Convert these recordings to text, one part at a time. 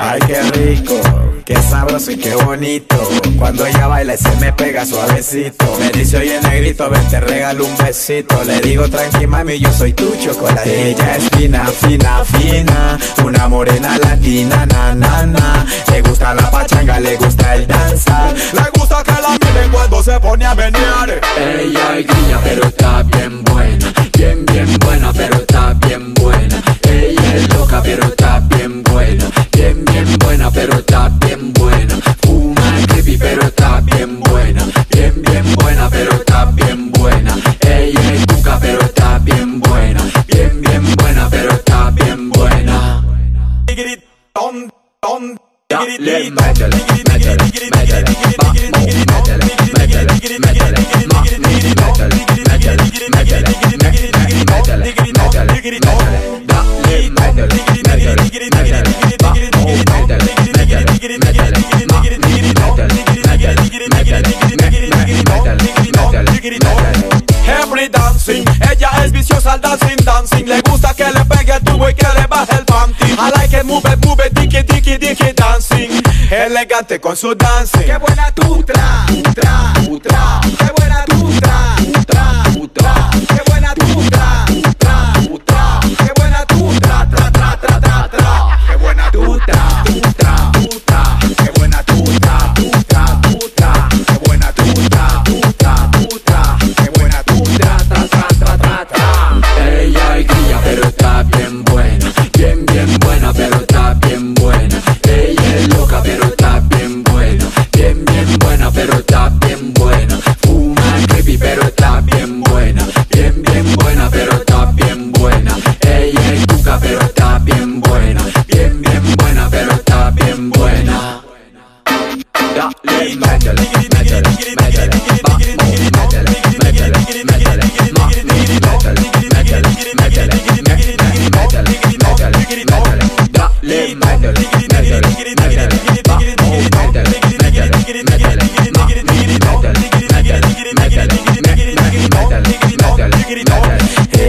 Ay, qué rico, qué sabroso y qué bonito. Cuando ella baila y se me pega suavecito. Me dice, oye, negrito, ven, te regalo un besito. Le digo, tranqui, mami, yo soy tu chocolate. Ella es fina, fina, fina. Una morena latina, na. Le gusta la pachanga, le gusta el danza. Le gusta que la se pone a menear. Ella es pero está bien buena. Bien, bien buena, pero está bien buena. Ella es loca, pero está bien buena. Bien, bien buena, pero está bien buena. Fuma creepy, pero está bien buena. Bien, bien buena, pero está bien buena. Ella es cuca, pero está bien buena. Bien, bien buena, pero está bien buena. Dale, métele, métele, métele, métele, Every dancing. I like it, move it, move it, tiki, tiki, tiki, dancing. Elegante con su dancing. Qué buena tu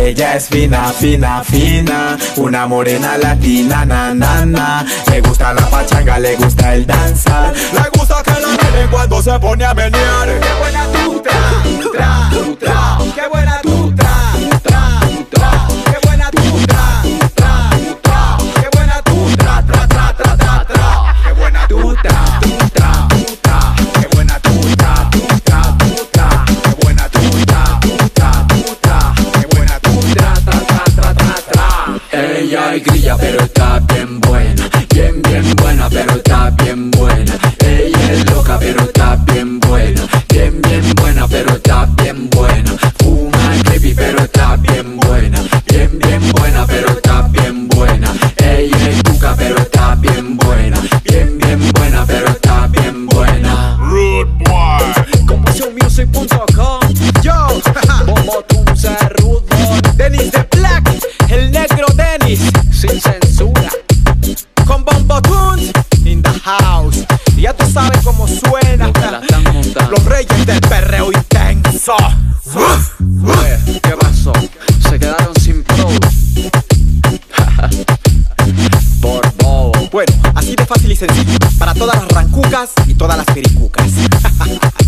Ella es fina, fina, fina, una morena latina, na, na, na. Le gusta la pachanga, le gusta el danza. Le gusta que la miren cuando se pone a menear. Qué buena tu tra, tra, tra. Qué buena Ella es grilla, pero está bien buena. Bien, bien buena, Con Bombo Tunes In the house Y ya tú sabes cómo suena Los. Los reyes del perreo intenso Oye, ¿qué pasó? Se quedaron sin flow. Por bobo. Bueno, así de fácil y sencillo Para todas las rancucas y todas las pericucas